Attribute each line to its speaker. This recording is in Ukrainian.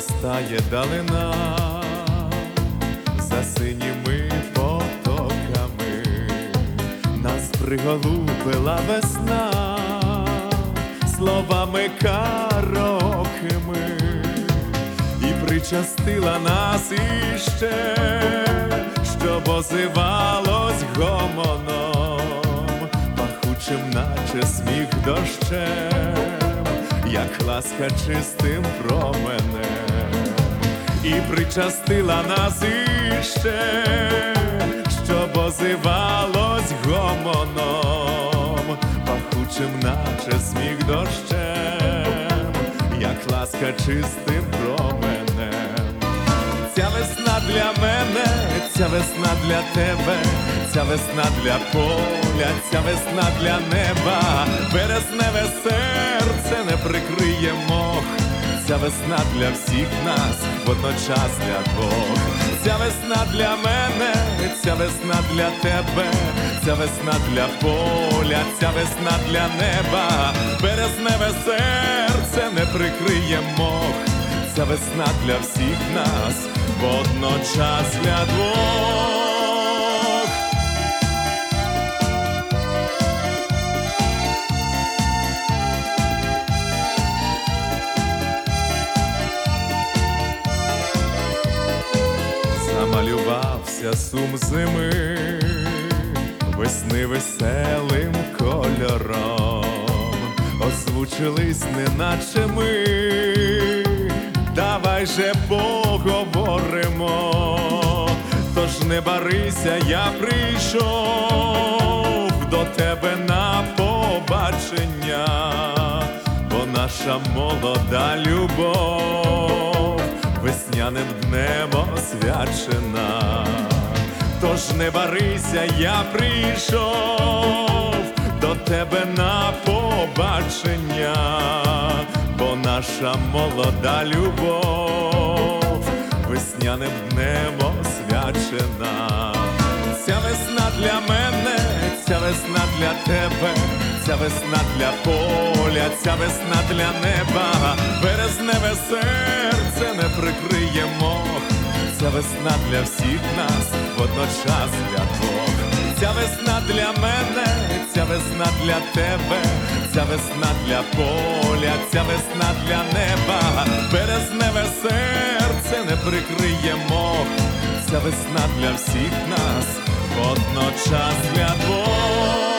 Speaker 1: зростає далина. За синіми потоками, нас приголубила весна. Словами карокими і причастила нас іще, щоб озивалось гомоном, пахучим, наче сміх дощем, як ласка чистим променем, і причастила нас іще, щоб озивалось гомоном, пахучим, наче сміх дощем, як ласка чистим променем. Ця весна для мене, ця весна для тебе, ця весна для поля, ця весна для неба, березневе серце весна для всіх нас, водночас для двох. Ця весна для мене, ця весна для тебе, ця весна для поля, ця весна для неба, березневе серце не прикриє мох. Ця весна для всіх нас, водночас для двох. Замалювався сум зими, весни веселим кольором, озвучились, неначе ми, давай же поговоримо, тож не барися, я прийшов до тебе на побачення, бо наша молода любов весняним днем освячена. Тож не барися, я прийшов до тебе на побачення, бо наша молода любов весняним днем освячена. Ця весна для мене, ця весна для тебе, ця весна для поля, ця весна для неба, березневе серце не прикриє мох. Ця весна для всіх нас, водночас для двох. Ця весна для мене, ця весна для тебе, ця весна для поля, ця весна для неба, березневе серце не прикриє мох. Ця весна для всіх нас, водночас для двох.